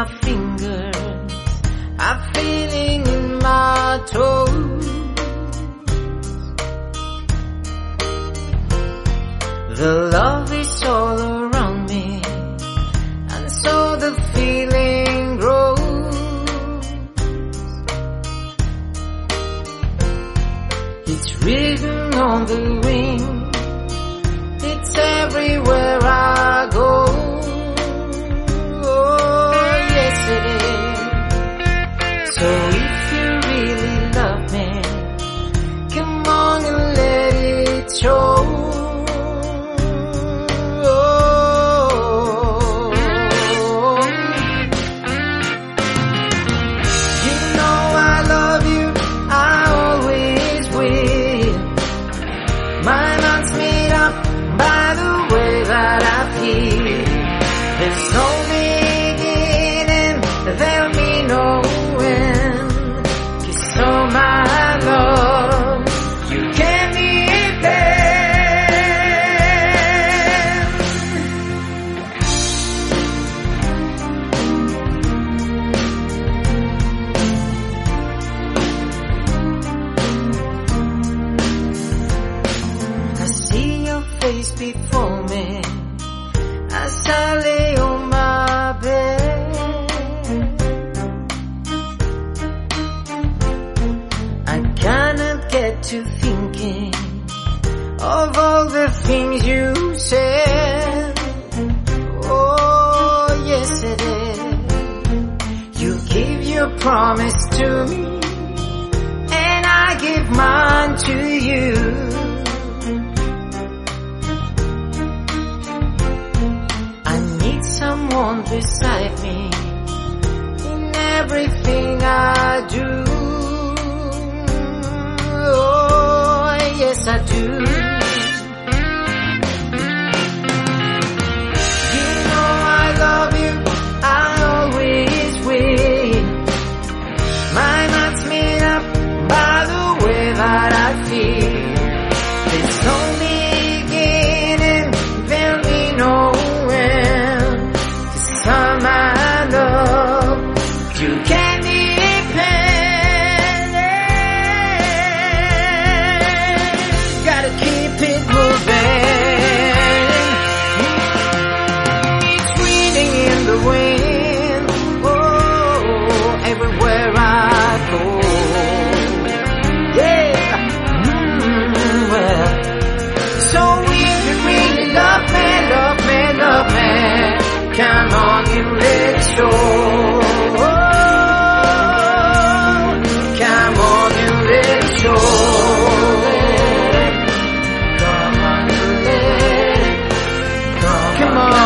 my fingers, a feeling in my toes. The love is all around me, and so the feeling grows. It's written on the wind, it's everywhere your before me as I lay on my bed. I cannot get to thinking of all the things you said. Oh, yesterday. You gave your promise to me, and I give mine to you. Beside me in everything I do. time on your late show. Come on show. Come on. Come on.